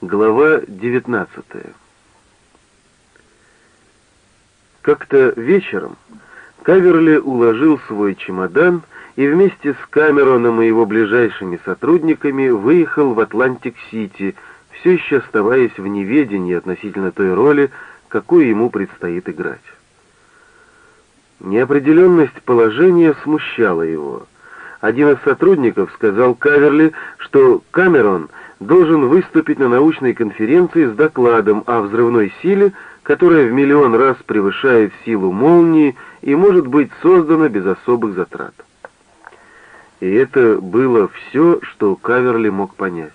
Глава 19 Как-то вечером Каверли уложил свой чемодан и вместе с Камероном и его ближайшими сотрудниками выехал в Атлантик-Сити, все еще оставаясь в неведении относительно той роли, какую ему предстоит играть. Неопределенность положения смущала его. Один из сотрудников сказал Каверли, что Камерон — должен выступить на научной конференции с докладом о взрывной силе, которая в миллион раз превышает силу молнии и может быть создана без особых затрат. И это было все, что Каверли мог понять.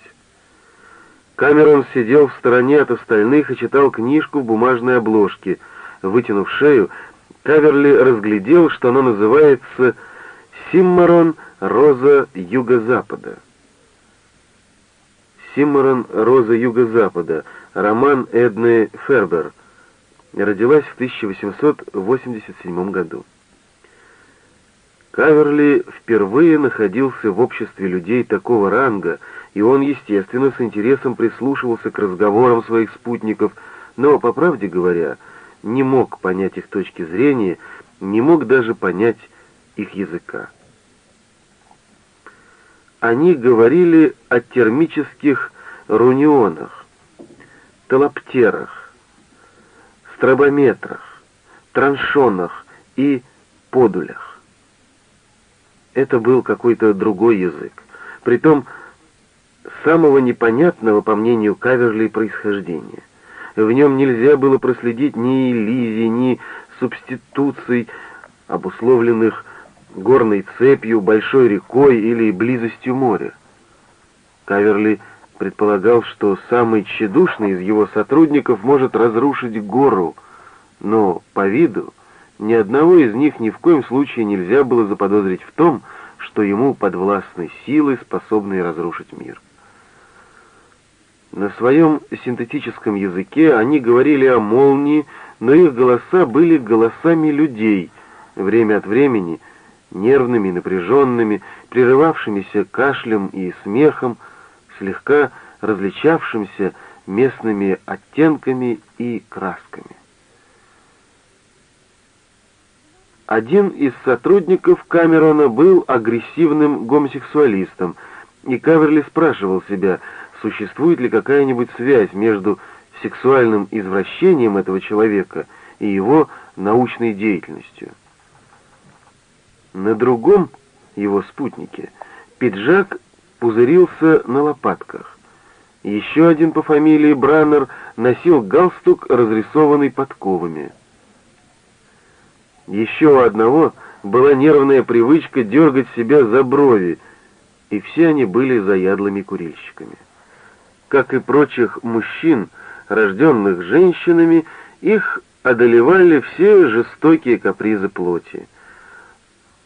Камерон сидел в стороне от остальных и читал книжку в бумажной обложке. Вытянув шею, Каверли разглядел, что она называется «Симмарон. Роза Юго-Запада». Симморон «Роза Юго-Запада», роман Эдны Фербер, родилась в 1887 году. Каверли впервые находился в обществе людей такого ранга, и он, естественно, с интересом прислушивался к разговорам своих спутников, но, по правде говоря, не мог понять их точки зрения, не мог даже понять их языка они говорили о термических рунионах, толоптерах, стробометрах, траншонах и подулях. Это был какой-то другой язык, притом самого непонятного, по мнению Каверли, происхождения. В нем нельзя было проследить ни лизи, ни субституций, обусловленных горной цепью, большой рекой или близостью моря. Каверли предполагал, что самый тщедушный из его сотрудников может разрушить гору, но по виду ни одного из них ни в коем случае нельзя было заподозрить в том, что ему подвластны силы, способные разрушить мир. На своем синтетическом языке они говорили о молнии, но их голоса были голосами людей, время от времени — нервными, напряженными, прерывавшимися кашлем и смехом, слегка различавшимся местными оттенками и красками. Один из сотрудников Камерона был агрессивным гомосексуалистом, и Каверли спрашивал себя, существует ли какая-нибудь связь между сексуальным извращением этого человека и его научной деятельностью. На другом его спутнике пиджак пузырился на лопатках. Еще один по фамилии Браннер носил галстук, разрисованный подковами. Еще у одного была нервная привычка дергать себя за брови, и все они были заядлыми курильщиками. Как и прочих мужчин, рожденных женщинами, их одолевали все жестокие капризы плоти.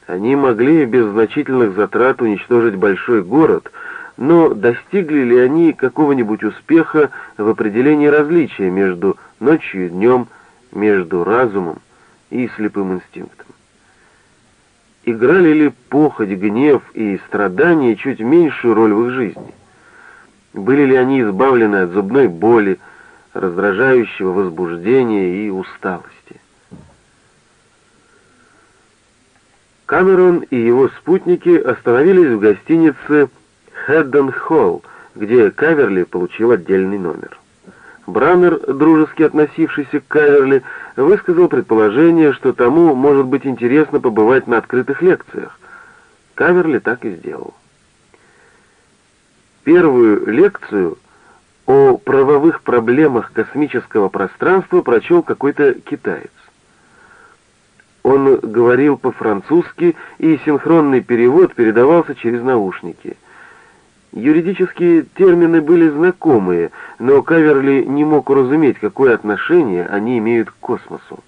Они могли без значительных затрат уничтожить большой город, но достигли ли они какого-нибудь успеха в определении различия между ночью и днем, между разумом и слепым инстинктом? Играли ли похоть, гнев и страдания чуть меньшую роль в их жизни? Были ли они избавлены от зубной боли, раздражающего возбуждения и усталости? Камерон и его спутники остановились в гостинице Хэдден Холл, где Каверли получил отдельный номер. Браннер, дружески относившийся к Каверли, высказал предположение, что тому может быть интересно побывать на открытых лекциях. Каверли так и сделал. Первую лекцию о правовых проблемах космического пространства прочел какой-то китаец. Он говорил по-французски, и синхронный перевод передавался через наушники. Юридические термины были знакомые, но Каверли не мог уразуметь, какое отношение они имеют к космосу.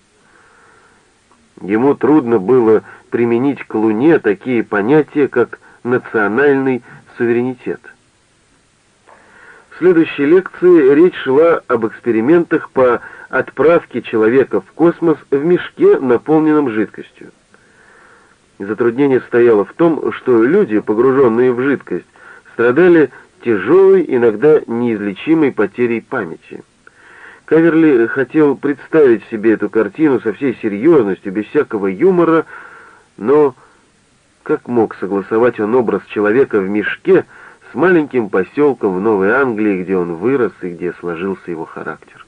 Ему трудно было применить к Луне такие понятия, как национальный суверенитет. Следующей лекции речь шла об экспериментах по отправки человека в космос в мешке, наполненном жидкостью. Затруднение стояло в том, что люди, погруженные в жидкость, страдали тяжелой, иногда неизлечимой потерей памяти. Каверли хотел представить себе эту картину со всей серьезностью, без всякого юмора, но как мог согласовать он образ человека в мешке с маленьким поселком в Новой Англии, где он вырос и где сложился его характер?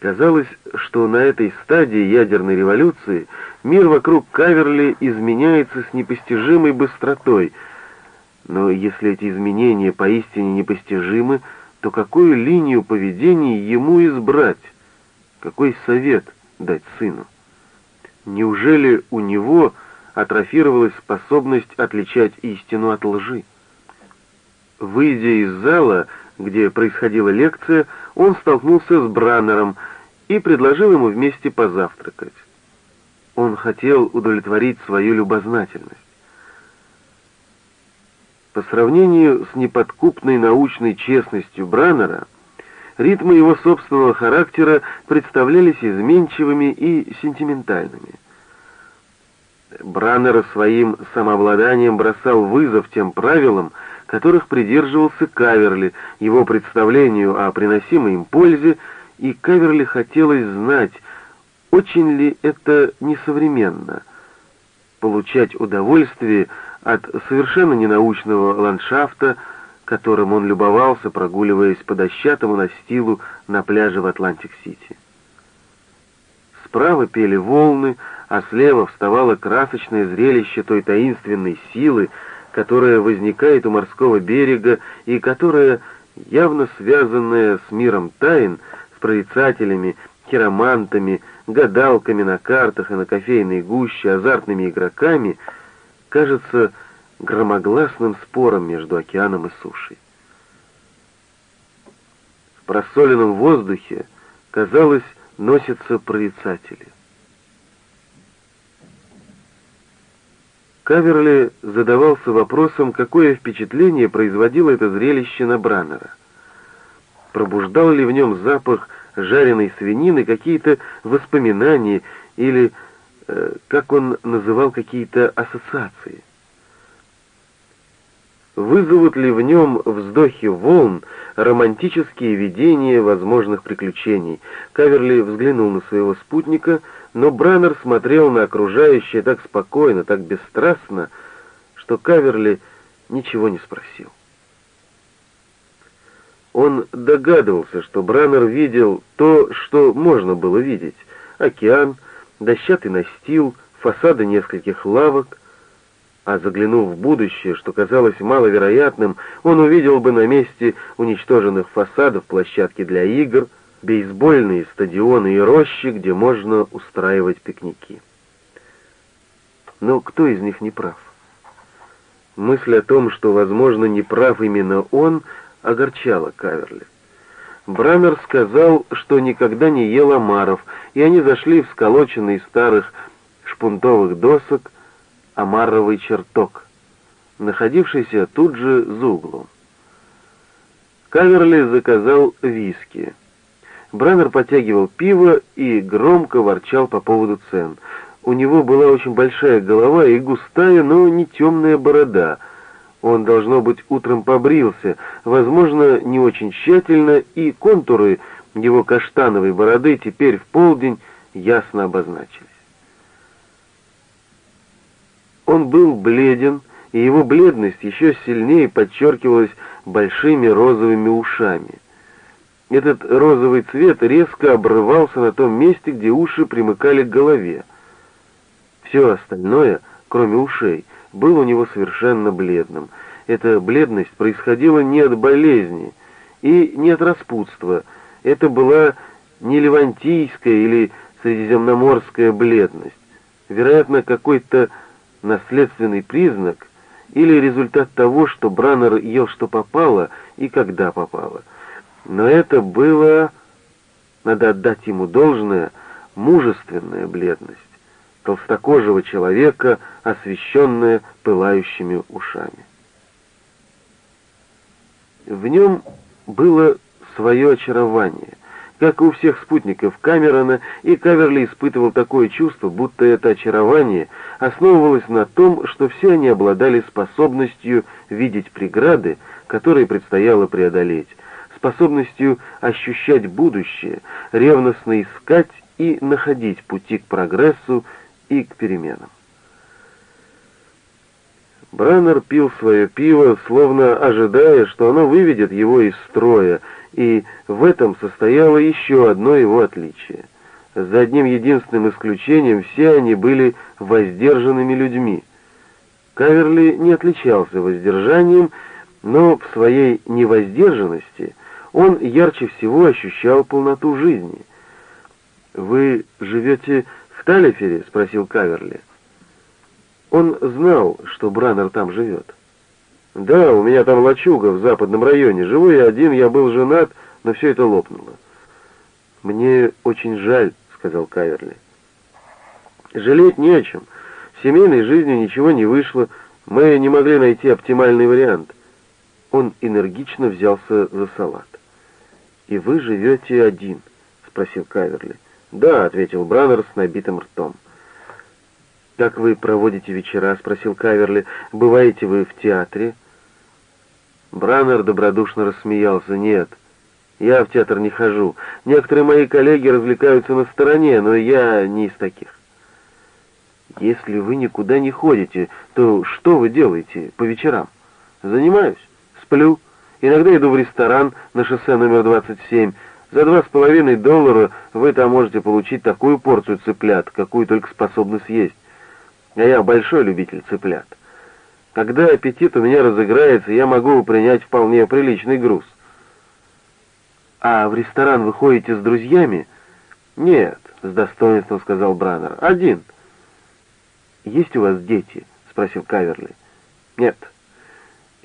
Казалось, что на этой стадии ядерной революции мир вокруг Каверли изменяется с непостижимой быстротой, но если эти изменения поистине непостижимы, то какую линию поведения ему избрать? Какой совет дать сыну? Неужели у него атрофировалась способность отличать истину от лжи? Выйдя из зала, где происходила лекция, он столкнулся с Браннером и предложил ему вместе позавтракать. Он хотел удовлетворить свою любознательность. По сравнению с неподкупной научной честностью Браннера, ритмы его собственного характера представлялись изменчивыми и сентиментальными. Браннер своим самообладанием бросал вызов тем правилам, которых придерживался Каверли, его представлению о приносимой им пользе, и Каверли хотелось знать, очень ли это несовременно — получать удовольствие от совершенно ненаучного ландшафта, которым он любовался, прогуливаясь по дощатому настилу на пляже в Атлантик-Сити. Справа пели волны, а слева вставало красочное зрелище той таинственной силы, которая возникает у морского берега и которая, явно связанная с миром тайн, с прорицателями, хиромантами, гадалками на картах и на кофейной гуще, азартными игроками — кажется громогласным спором между океаном и сушей. В просоленном воздухе, казалось, носятся прорицатели. Каверли задавался вопросом, какое впечатление производило это зрелище на Браннера. Пробуждал ли в нем запах жареной свинины какие-то воспоминания или Э, как он называл какие-то ассоциации. Вызовут ли в нем вздохи волн романтические видения возможных приключений? Каверли взглянул на своего спутника, но Браннер смотрел на окружающее так спокойно, так бесстрастно, что Каверли ничего не спросил. Он догадывался, что Браннер видел то, что можно было видеть — океан, дощатый настил, фасады нескольких лавок, а заглянув в будущее, что казалось маловероятным, он увидел бы на месте уничтоженных фасадов площадки для игр, бейсбольные стадионы и рощи, где можно устраивать пикники. Но кто из них не прав? Мысль о том, что, возможно, не прав именно он, огорчала Каверли. Брамер сказал, что никогда не ел омаров, и они зашли в сколоченный из старых шпунтовых досок омаровый чертог, находившийся тут же за углом. Каверли заказал виски. Брамер потягивал пиво и громко ворчал по поводу цен. У него была очень большая голова и густая, но не темная борода — он, должно быть, утром побрился, возможно, не очень тщательно, и контуры его каштановой бороды теперь в полдень ясно обозначились. Он был бледен, и его бледность еще сильнее подчеркивалась большими розовыми ушами. Этот розовый цвет резко обрывался на том месте, где уши примыкали к голове. Все остальное, кроме ушей, был у него совершенно бледным. Эта бледность происходила не от болезни и не от распутства. Это была не левантийская или средиземноморская бледность. Вероятно, какой-то наследственный признак или результат того, что Браннер ел что попало и когда попало. Но это было, надо отдать ему должное, мужественная бледность толстокожего человека, освещенная пылающими ушами. В нем было свое очарование. Как у всех спутников Камерона, и Каверли испытывал такое чувство, будто это очарование основывалось на том, что все они обладали способностью видеть преграды, которые предстояло преодолеть, способностью ощущать будущее, ревностно искать и находить пути к прогрессу и к переменам. Браннер пил свое пиво, словно ожидая, что оно выведет его из строя, и в этом состояло еще одно его отличие. За одним единственным исключением все они были воздержанными людьми. Каверли не отличался воздержанием, но в своей невоздержанности он ярче всего ощущал полноту жизни. «Вы живете в Талифере?» — спросил Каверли. — он знал, что Браннер там живет. «Да, у меня там лачуга в западном районе. Живу я один, я был женат, но все это лопнуло». «Мне очень жаль», — сказал Каверли. «Жалеть не о чем. В семейной жизни ничего не вышло. Мы не могли найти оптимальный вариант». Он энергично взялся за салат. «И вы живете один?» — спросил Каверли. «Да», — ответил Браннер с набитым ртом. «Как вы проводите вечера?» — спросил Каверли. «Бываете вы в театре?» Браннер добродушно рассмеялся. «Нет, я в театр не хожу. Некоторые мои коллеги развлекаются на стороне, но я не из таких». «Если вы никуда не ходите, то что вы делаете по вечерам?» «Занимаюсь. Сплю. Иногда иду в ресторан на шоссе номер 27. За два с половиной доллара вы там можете получить такую порцию цыплят, какую только способны съесть а я большой любитель цыплят. Когда аппетит у меня разыграется, я могу принять вполне приличный груз. А в ресторан вы ходите с друзьями? Нет, с достоинством сказал Браннер. Один. Есть у вас дети? Спросил Каверли. Нет.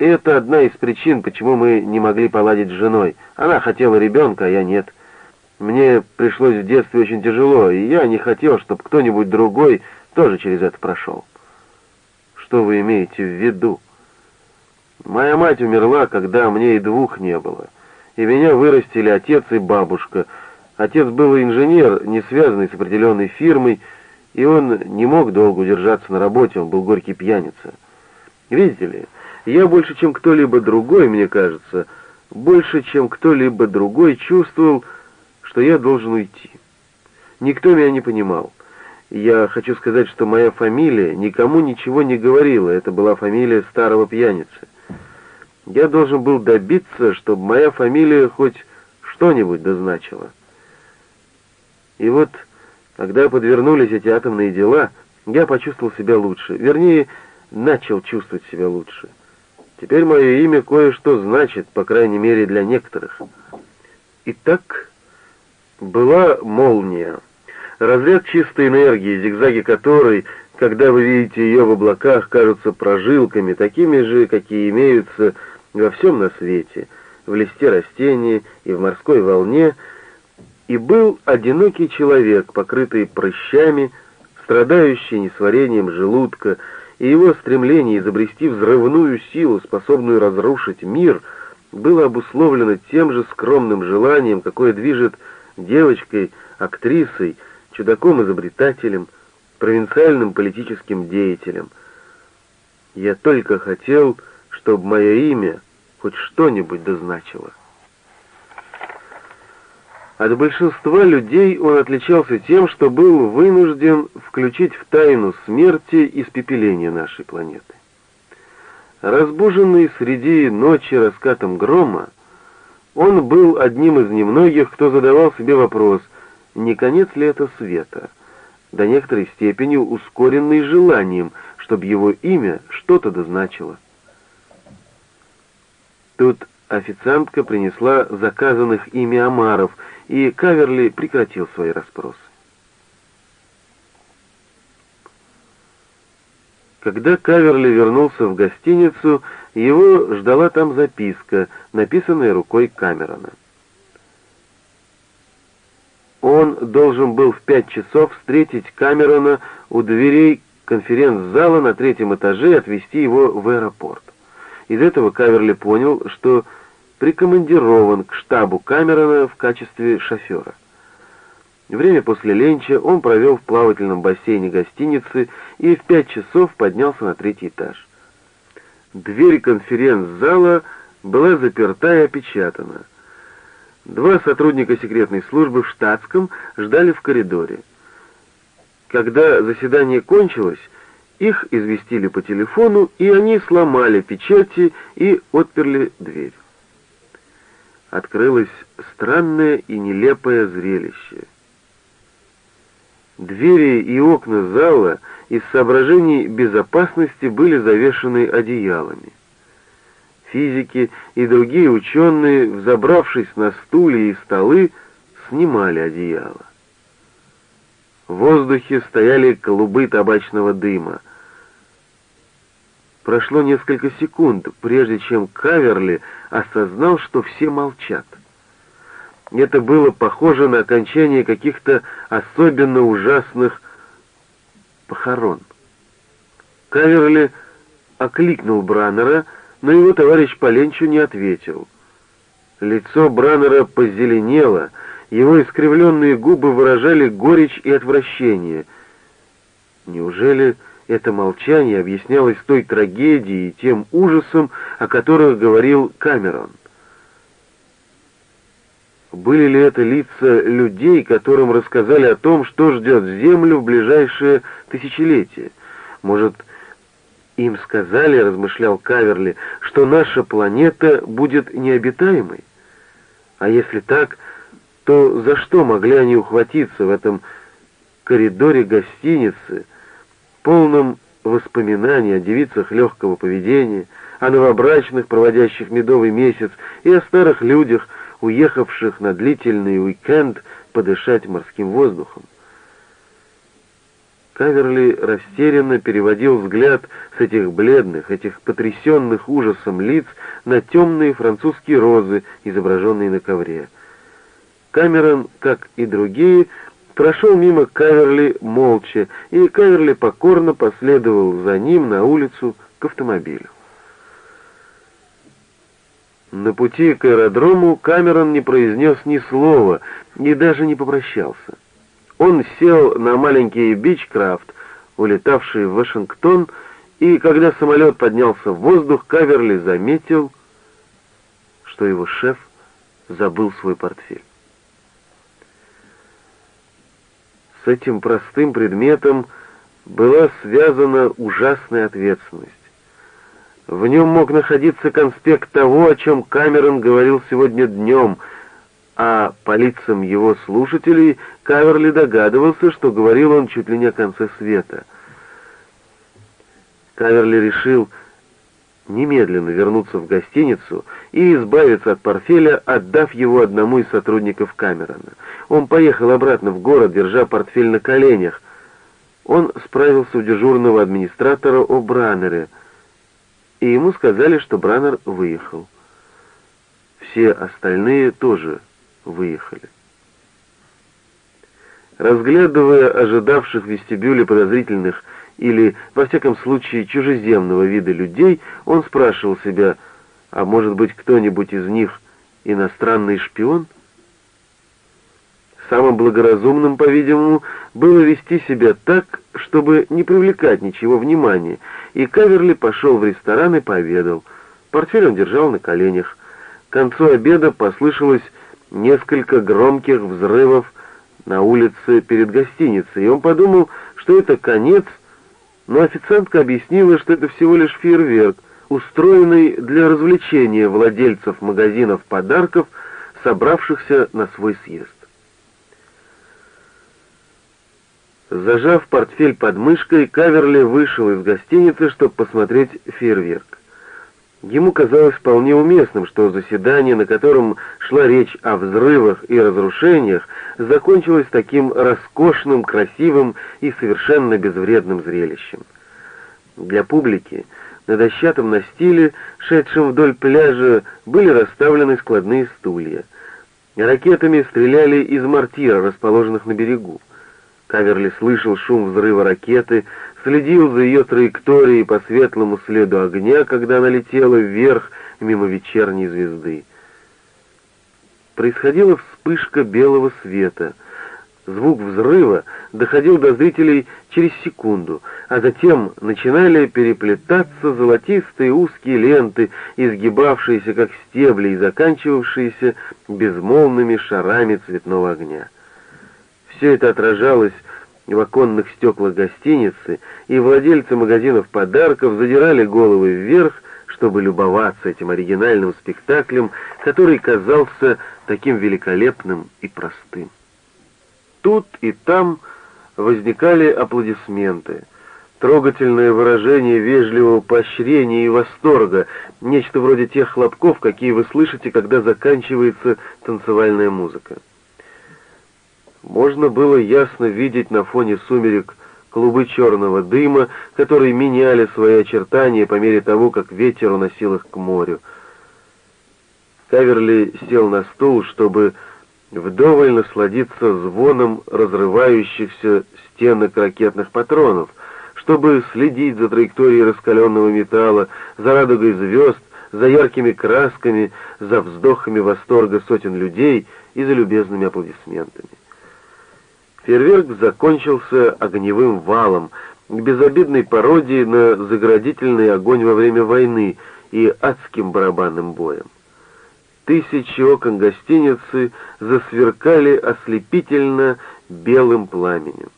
Это одна из причин, почему мы не могли поладить с женой. Она хотела ребенка, а я нет. Мне пришлось в детстве очень тяжело, и я не хотел, чтобы кто-нибудь другой тоже через это прошел. Что вы имеете в виду? Моя мать умерла, когда мне и двух не было. И меня вырастили отец и бабушка. Отец был инженер, не связанный с определенной фирмой, и он не мог долго удержаться на работе, он был горький пьяница. Видите ли, я больше, чем кто-либо другой, мне кажется, больше, чем кто-либо другой чувствовал, что я должен уйти. Никто меня не понимал. Я хочу сказать, что моя фамилия никому ничего не говорила, это была фамилия старого пьяницы. Я должен был добиться, чтобы моя фамилия хоть что-нибудь дозначила. И вот, когда подвернулись эти атомные дела, я почувствовал себя лучше, вернее, начал чувствовать себя лучше. Теперь мое имя кое-что значит, по крайней мере, для некоторых. Итак, была молния. Разряд чистой энергии, зигзаги которой, когда вы видите ее в облаках, кажутся прожилками, такими же, какие имеются во всем на свете, в листе растения и в морской волне, и был одинокий человек, покрытый прыщами, страдающий несварением желудка, и его стремление изобрести взрывную силу, способную разрушить мир, было обусловлено тем же скромным желанием, какое движет девочкой, актрисой, чудаком-изобретателем, провинциальным политическим деятелем. Я только хотел, чтобы мое имя хоть что-нибудь дозначило. От большинства людей он отличался тем, что был вынужден включить в тайну смерти испепеление нашей планеты. Разбуженный среди ночи раскатом грома, он был одним из немногих, кто задавал себе вопрос, не конец ли это света, до некоторой степени ускоренный желанием, чтобы его имя что-то дозначило. Тут официантка принесла заказанных ими омаров, и Каверли прекратил свои расспросы. Когда Каверли вернулся в гостиницу, его ждала там записка, написанная рукой Камерона. Он должен был в пять часов встретить Камерона у дверей конференц-зала на третьем этаже и отвезти его в аэропорт. Из этого Каверли понял, что прикомандирован к штабу Камерона в качестве шофера. Время после ленча он провел в плавательном бассейне гостиницы и в пять часов поднялся на третий этаж. Дверь конференц-зала была заперта и опечатана. Два сотрудника секретной службы в штатском ждали в коридоре. Когда заседание кончилось, их известили по телефону, и они сломали печати и отперли дверь. Открылось странное и нелепое зрелище. Двери и окна зала из соображений безопасности были завешены одеялами. Физики и другие ученые, взобравшись на стулья и столы, снимали одеяло. В воздухе стояли клубы табачного дыма. Прошло несколько секунд, прежде чем Каверли осознал, что все молчат. Это было похоже на окончание каких-то особенно ужасных похорон. Каверли окликнул Браннера, но его товарищ по ленчу не ответил. Лицо Браннера позеленело, его искривленные губы выражали горечь и отвращение. Неужели это молчание объяснялось той трагедией и тем ужасом, о которых говорил Камерон? Были ли это лица людей, которым рассказали о том, что ждет Землю в ближайшее тысячелетие? Может, им сказали, размышлял Каверли, что наша планета будет необитаемой? А если так, то за что могли они ухватиться в этом коридоре гостиницы, полном воспоминаний о девицах легкого поведения, о новобрачных, проводящих медовый месяц, и о старых людях, уехавших на длительный уикенд подышать морским воздухом. Каверли растерянно переводил взгляд с этих бледных, этих потрясенных ужасом лиц на темные французские розы, изображенные на ковре. Камерон, как и другие, прошел мимо Каверли молча, и Каверли покорно последовал за ним на улицу к автомобилю. На пути к аэродрому Камерон не произнес ни слова и даже не попрощался. Он сел на маленький бичкрафт, улетавший в Вашингтон, и когда самолет поднялся в воздух, Каверли заметил, что его шеф забыл свой портфель. С этим простым предметом была связана ужасная ответственность. В нем мог находиться конспект того, о чем Камерон говорил сегодня днем — а по лицам его слушателей Каверли догадывался, что говорил он чуть ли не о конце света. Каверли решил немедленно вернуться в гостиницу и избавиться от портфеля, отдав его одному из сотрудников Камерона. Он поехал обратно в город, держа портфель на коленях. Он справился у дежурного администратора о Браннере, и ему сказали, что Браннер выехал. Все остальные тоже выехали. Разглядывая ожидавших в вестибюле подозрительных или, во всяком случае, чужеземного вида людей, он спрашивал себя, а может быть кто-нибудь из них иностранный шпион? Самым благоразумным, по-видимому, было вести себя так, чтобы не привлекать ничего внимания, и Каверли пошел в ресторан и пообедал. Портфель он держал на коленях. К концу обеда послышалось несколько громких взрывов на улице перед гостиницей, и он подумал, что это конец, но официантка объяснила, что это всего лишь фейерверк, устроенный для развлечения владельцев магазинов подарков, собравшихся на свой съезд. Зажав портфель под мышкой, Каверли вышел из гостиницы, чтобы посмотреть фейерверк. Ему казалось вполне уместным, что заседание, на котором шла речь о взрывах и разрушениях, закончилось таким роскошным, красивым и совершенно безвредным зрелищем. Для публики на дощатом настиле, шедшем вдоль пляжа, были расставлены складные стулья. Ракетами стреляли из мортира, расположенных на берегу. Каверли слышал шум взрыва ракеты, следил за ее траекторией по светлому следу огня, когда она летела вверх мимо вечерней звезды. происходила вспышка белого света. Звук взрыва доходил до зрителей через секунду, а затем начинали переплетаться золотистые узкие ленты, изгибавшиеся как стебли и заканчивавшиеся безмолвными шарами цветного огня. Все это отражалось в оконных стеклах гостиницы, и владельцы магазинов подарков задирали головы вверх, чтобы любоваться этим оригинальным спектаклем, который казался таким великолепным и простым. Тут и там возникали аплодисменты, трогательное выражение вежливого поощрения и восторга, нечто вроде тех хлопков, какие вы слышите, когда заканчивается танцевальная музыка. Можно было ясно видеть на фоне сумерек клубы черного дыма, которые меняли свои очертания по мере того, как ветер уносил их к морю. Каверли сел на стул, чтобы вдоволь насладиться звоном разрывающихся стенок ракетных патронов, чтобы следить за траекторией раскаленного металла, за радугой звезд, за яркими красками, за вздохами восторга сотен людей и за любезными аплодисментами. Фейерверк закончился огневым валом, безобидной пародией на заградительный огонь во время войны и адским барабанным боем. Тысячи окон гостиницы засверкали ослепительно белым пламенем.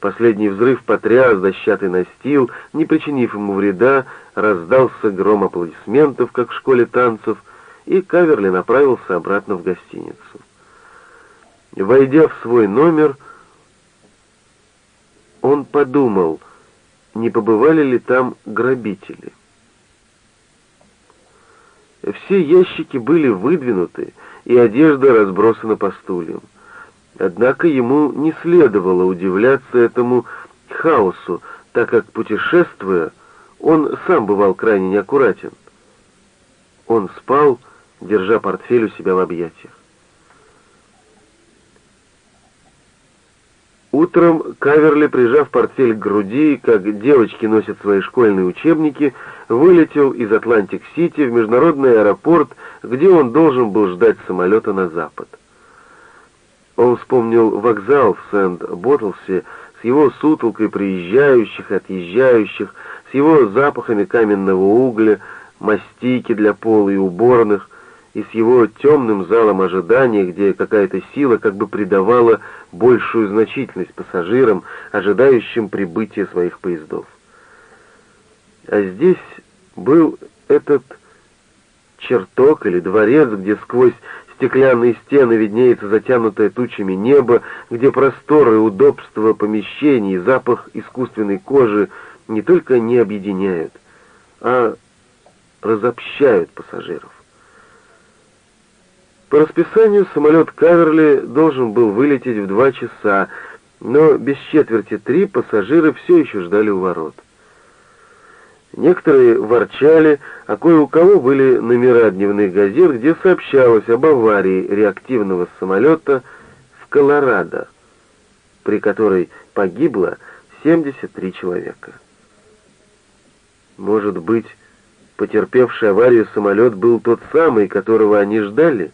Последний взрыв потряс дощатый настил, не причинив ему вреда, раздался гром аплодисментов, как в школе танцев, и Каверли направился обратно в гостиницу. Войдя в свой номер, он подумал, не побывали ли там грабители. Все ящики были выдвинуты, и одежда разбросана по стульям. Однако ему не следовало удивляться этому хаосу, так как, путешествуя, он сам бывал крайне неаккуратен. Он спал, держа портфель у себя в объятиях. Утром Каверли, прижав портфель к груди, как девочки носят свои школьные учебники, вылетел из Атлантик-Сити в международный аэропорт, где он должен был ждать самолета на запад. Он вспомнил вокзал в Сент-Ботолфсе с его сутолкой приезжающих отъезжающих, с его запахами каменного угля, мастики для пола и уборных, и с его темным залом ожидания, где какая-то сила как бы придавала большую значительность пассажирам, ожидающим прибытия своих поездов. А здесь был этот чертог или дворец, где сквозь стеклянные стены виднеется затянутое тучами небо, где простор и удобство помещений запах искусственной кожи не только не объединяют, а разобщают пассажиров. По расписанию самолет Каверли должен был вылететь в два часа, но без четверти три пассажиры все еще ждали у ворот. Некоторые ворчали, а кое у кого были номера дневных газет, где сообщалось об аварии реактивного самолета в Колорадо, при которой погибло 73 человека. Может быть, потерпевший аварию самолет был тот самый, которого они ждали?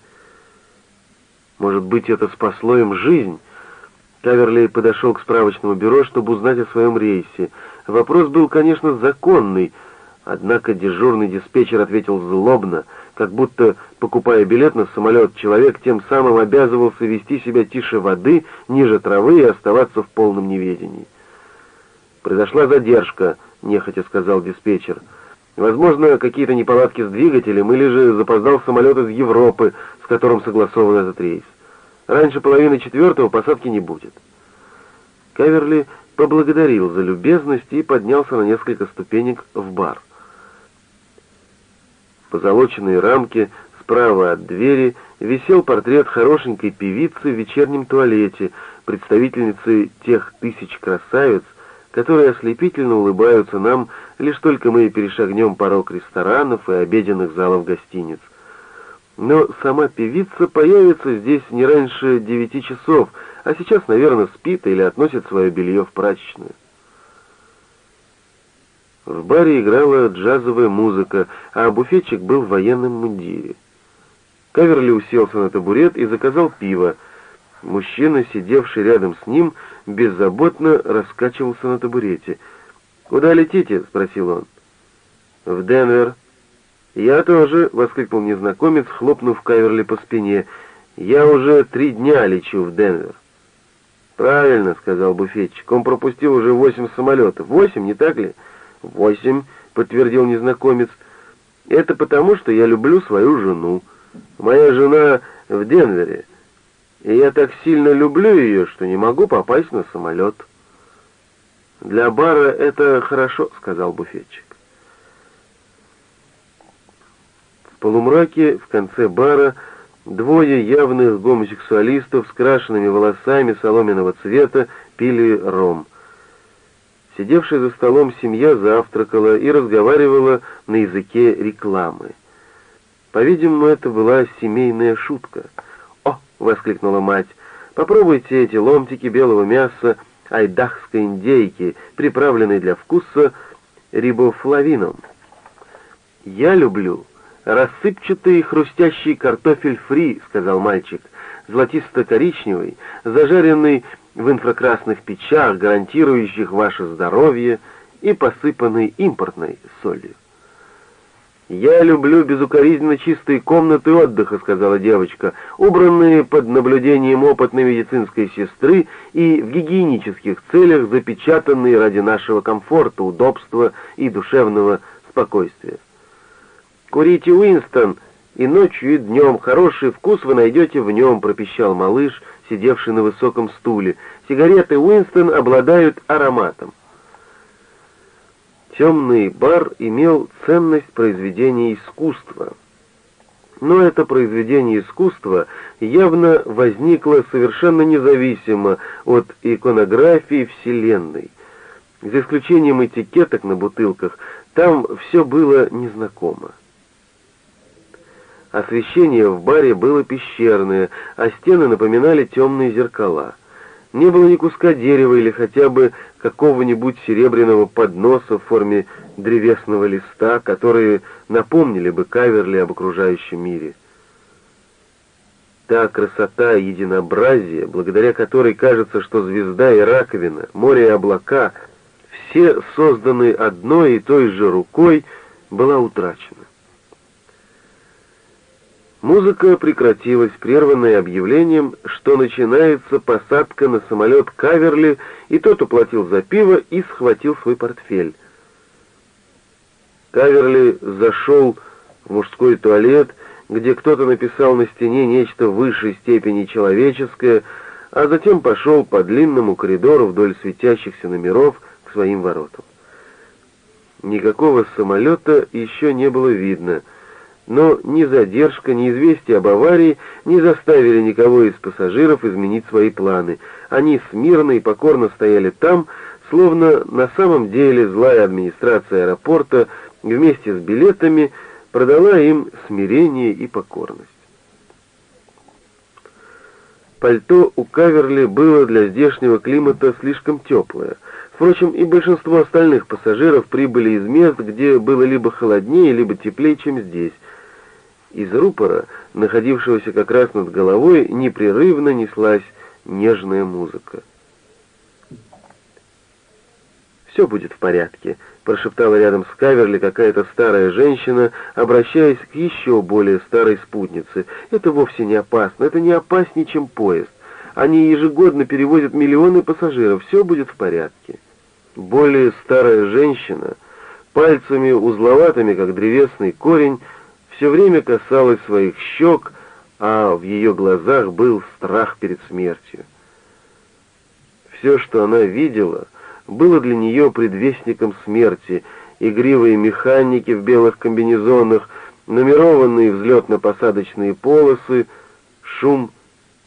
Может быть, это спасло им жизнь? Таверли подошел к справочному бюро, чтобы узнать о своем рейсе. Вопрос был, конечно, законный, однако дежурный диспетчер ответил злобно, как будто, покупая билет на самолет, человек тем самым обязывался вести себя тише воды, ниже травы и оставаться в полном неведении. «Произошла задержка», — нехотя сказал диспетчер. «Возможно, какие-то неполадки с двигателем, или же запоздал самолет из Европы, с которым согласован этот рейс. Раньше половины четвертого посадки не будет. Каверли поблагодарил за любезность и поднялся на несколько ступенек в бар. В позолоченной рамке справа от двери висел портрет хорошенькой певицы в вечернем туалете, представительницы тех тысяч красавиц, которые ослепительно улыбаются нам, лишь только мы перешагнем порог ресторанов и обеденных залов гостиниц. Но сама певица появится здесь не раньше девяти часов, а сейчас, наверное, спит или относит свое белье в прачечную. В баре играла джазовая музыка, а буфетчик был в военном мундире. Каверли уселся на табурет и заказал пиво. Мужчина, сидевший рядом с ним, беззаботно раскачивался на табурете. «Куда летите?» — спросил он. «В Денвер». «Я тоже», — воскликнул незнакомец, хлопнув Каверли по спине. «Я уже три дня лечу в Денвер». «Правильно», — сказал буфетчик. «Он пропустил уже восемь самолетов. Восемь, не так ли?» «Восемь», — подтвердил незнакомец. «Это потому, что я люблю свою жену. Моя жена в Денвере, и я так сильно люблю ее, что не могу попасть на самолет». «Для бара это хорошо», — сказал буфетчик. В полумраке в конце бара двое явных гомосексуалистов с крашенными волосами соломенного цвета пили ром. Сидевшая за столом семья завтракала и разговаривала на языке рекламы. По-видимому, это была семейная шутка. «О!» — воскликнула мать. «Попробуйте эти ломтики белого мяса айдахской индейки, приправленной для вкуса рибофлавином. Я люблю рассыпчатый хрустящий картофель фри», — сказал мальчик, золотисто-коричневый, зажаренный в инфракрасных печах, гарантирующих ваше здоровье, и посыпанный импортной солью. «Я люблю безукоризненно чистые комнаты отдыха», — сказала девочка, убранные под наблюдением опытной медицинской сестры и в гигиенических целях запечатанные ради нашего комфорта, удобства и душевного спокойствия. «Курите, Уинстон, и ночью, и днем хороший вкус вы найдете в нем», — пропищал малыш, сидевший на высоком стуле. «Сигареты Уинстон обладают ароматом». Темный бар имел ценность произведения искусства. Но это произведение искусства явно возникло совершенно независимо от иконографии Вселенной. За исключением этикеток на бутылках, там все было незнакомо. Освещение в баре было пещерное, а стены напоминали темные зеркала. Не было ни куска дерева или хотя бы какого-нибудь серебряного подноса в форме древесного листа, которые напомнили бы Каверли об окружающем мире. Та красота и единообразие, благодаря которой кажется, что звезда и раковина, море и облака, все созданы одной и той же рукой, была утрачена. Музыка прекратилась, прерванная объявлением, что начинается посадка на самолет Каверли, и тот уплатил за пиво и схватил свой портфель. Каверли зашел в мужской туалет, где кто-то написал на стене нечто в высшей степени человеческое, а затем пошел по длинному коридору вдоль светящихся номеров к своим воротам. Никакого самолета еще не было видно — но ни задержка, ни известие об аварии не заставили никого из пассажиров изменить свои планы. Они смирно и покорно стояли там, словно на самом деле злая администрация аэропорта вместе с билетами продала им смирение и покорность. Пальто у Каверли было для здешнего климата слишком теплое. Впрочем, и большинство остальных пассажиров прибыли из мест, где было либо холоднее, либо теплее, чем здесь. Из рупора, находившегося как раз над головой, непрерывно неслась нежная музыка. «Все будет в порядке», — прошептала рядом с Каверли какая-то старая женщина, обращаясь к еще более старой спутнице. «Это вовсе не опасно, это не опаснее, чем поезд. Они ежегодно перевозят миллионы пассажиров, все будет в порядке». Более старая женщина, пальцами узловатыми, как древесный корень, все время касалась своих щек, а в ее глазах был страх перед смертью. Все, что она видела, было для нее предвестником смерти, игривые механики в белых комбинезонах, нумерованные взлетно-посадочные полосы, шум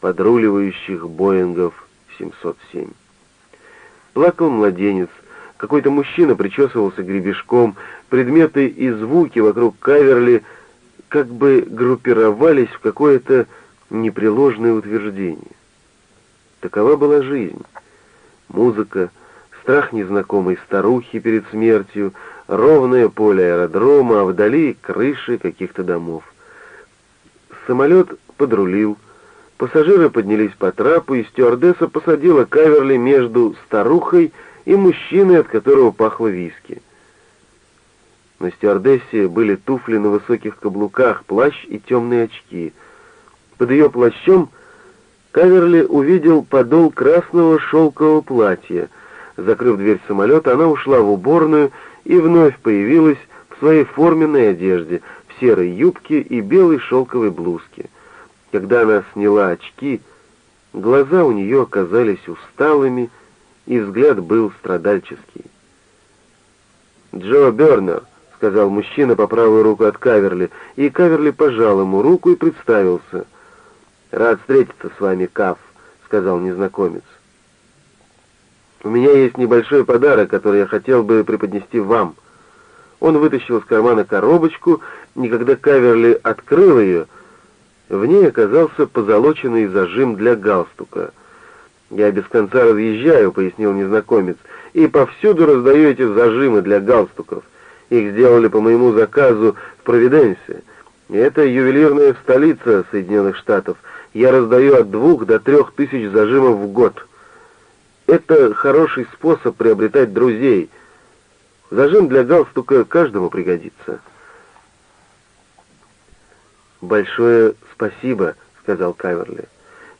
подруливающих Боингов 707. Плакал младенец, какой-то мужчина причесывался гребешком, предметы и звуки вокруг Каверли — как бы группировались в какое-то непреложное утверждение. Такова была жизнь. Музыка, страх незнакомой старухи перед смертью, ровное поле аэродрома, а вдали крыши каких-то домов. Самолет подрулил. Пассажиры поднялись по трапу, и стюардесса посадила Каверли между старухой и мужчиной, от которого пахло виски. На стюардессе были туфли на высоких каблуках, плащ и темные очки. Под ее плащом Каверли увидел подол красного шелкового платья. Закрыв дверь самолета, она ушла в уборную и вновь появилась в своей форменной одежде, в серой юбке и белой шелковой блузке. Когда она сняла очки, глаза у нее оказались усталыми, и взгляд был страдальческий. «Джо Бернер», — сказал мужчина по правую руку от Каверли, и Каверли пожал ему руку и представился. «Рад встретиться с вами, Каф», — сказал незнакомец. «У меня есть небольшой подарок, который я хотел бы преподнести вам». Он вытащил из кармана коробочку, и когда Каверли открыл ее, в ней оказался позолоченный зажим для галстука. «Я без конца разъезжаю», — пояснил незнакомец, — «и повсюду раздаю эти зажимы для галстуков. Их сделали по моему заказу в Провиденсе. Это ювелирная столица Соединенных Штатов. Я раздаю от двух до трех тысяч зажимов в год. Это хороший способ приобретать друзей. Зажим для галстука каждому пригодится». «Большое спасибо», — сказал Каверли.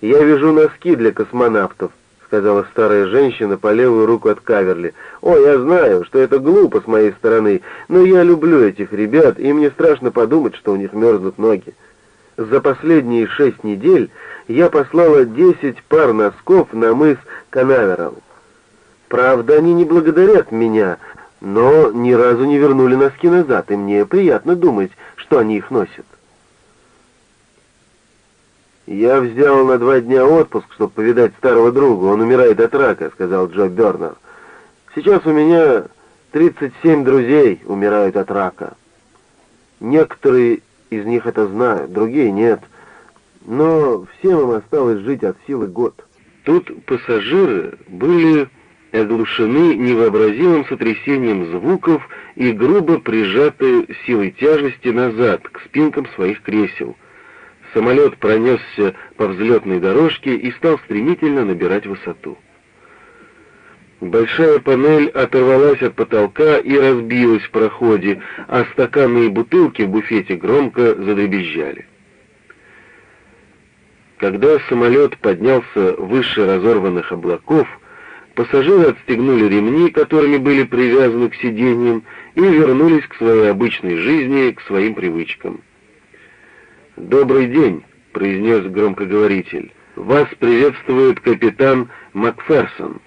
«Я вяжу носки для космонавтов», — сказала старая женщина по левую руку от Каверли. «О, я знаю, что это глупо с моей стороны, но я люблю этих ребят, и мне страшно подумать, что у них мерзнут ноги. За последние шесть недель я послала десять пар носков на мыс Канаверал. Правда, они не благодарят меня, но ни разу не вернули носки назад, и мне приятно думать, что они их носят. «Я взял на два дня отпуск, чтобы повидать старого друга. Он умирает от рака», — сказал Джо Бернер. «Сейчас у меня 37 друзей умирают от рака. Некоторые из них это знают, другие нет. Но всем им осталось жить от силы год». Тут пассажиры были оглушены невообразимым сотрясением звуков и грубо прижаты силой тяжести назад к спинкам своих кресел — Самолет пронесся по взлетной дорожке и стал стремительно набирать высоту. Большая панель оторвалась от потолка и разбилась в проходе, а стаканы и бутылки в буфете громко задребезжали. Когда самолет поднялся выше разорванных облаков, пассажиры отстегнули ремни, которыми были привязаны к сиденьям, и вернулись к своей обычной жизни, к своим привычкам. «Добрый день», — произнес громкоговоритель. «Вас приветствует капитан Макферсон,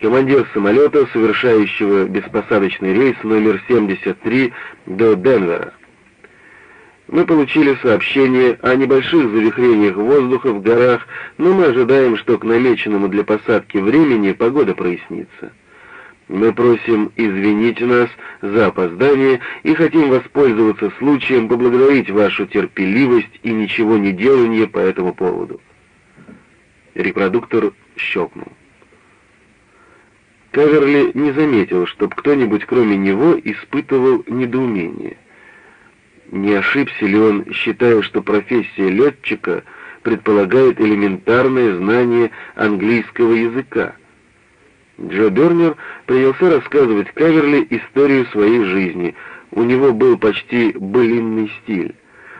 командир самолета, совершающего беспосадочный рейс номер 73 до Денвера. Мы получили сообщение о небольших завихрениях воздуха в горах, но мы ожидаем, что к намеченному для посадки времени погода прояснится». Мы просим извинить нас за опоздание и хотим воспользоваться случаем поблагодарить вашу терпеливость и ничего не делание по этому поводу. Репродуктор щелкнул. Каверли не заметил, чтоб кто-нибудь кроме него испытывал недоумение. Не ошибся ли он, считая, что профессия летчика предполагает элементарное знание английского языка? Джо Бернер принялся рассказывать Каверли историю своей жизни. У него был почти былинный стиль.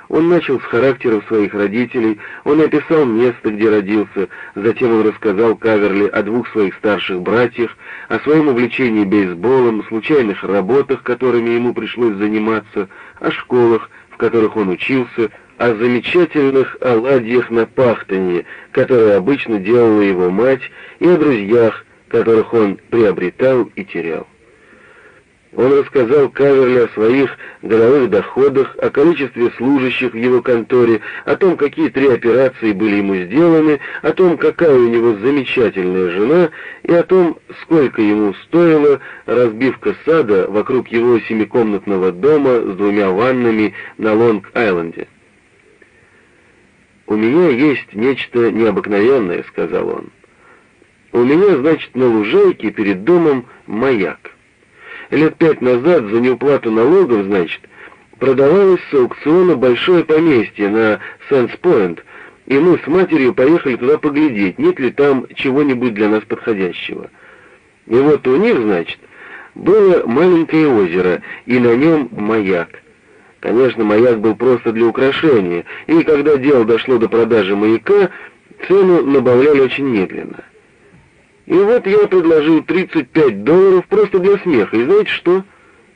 Он начал с характеров своих родителей, он описал место, где родился, затем он рассказал Каверли о двух своих старших братьях, о своем увлечении бейсболом, случайных работах, которыми ему пришлось заниматься, о школах, в которых он учился, о замечательных оладьях на пахтанье, которые обычно делала его мать, и о друзьях, которых он приобретал и терял. Он рассказал Каверли о своих годовых доходах, о количестве служащих в его конторе, о том, какие три операции были ему сделаны, о том, какая у него замечательная жена, и о том, сколько ему стоила разбивка сада вокруг его семикомнатного дома с двумя ваннами на Лонг-Айленде. «У меня есть нечто необыкновенное», — сказал он. У меня, значит, на лужайке перед домом маяк. Лет пять назад за неуплату налогов, значит, продавалось с аукциона большое поместье на Сэнс-Пойнт, и мы с матерью поехали туда поглядеть, нет ли там чего-нибудь для нас подходящего. И вот у них, значит, было маленькое озеро, и на нем маяк. Конечно, маяк был просто для украшения, и когда дело дошло до продажи маяка, цену набавляли очень медленно. И вот я предложил 35 долларов просто для смеха, и знаете что?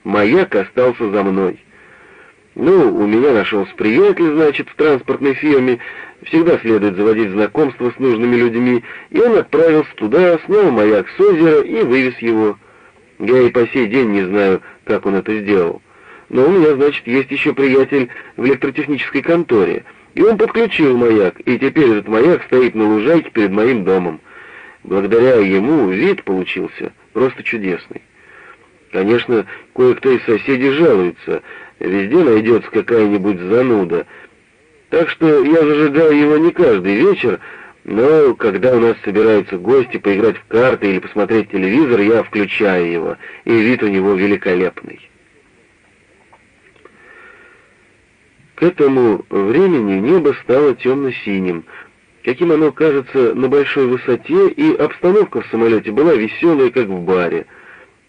Маяк остался за мной. Ну, у меня нашелся приятель, значит, в транспортной фирме, всегда следует заводить знакомства с нужными людьми, и он отправился туда, снял маяк с озера и вывез его. Я и по сей день не знаю, как он это сделал. Но у меня, значит, есть еще приятель в электротехнической конторе, и он подключил маяк, и теперь этот маяк стоит на лужайке перед моим домом. Благодаря ему вид получился просто чудесный. Конечно, кое-кто из соседей жалуется, везде найдется какая-нибудь зануда. Так что я зажигаю его не каждый вечер, но когда у нас собираются гости поиграть в карты или посмотреть телевизор, я включаю его, и вид у него великолепный. К этому времени небо стало темно-синим, каким оно кажется на большой высоте, и обстановка в самолете была веселая, как в баре.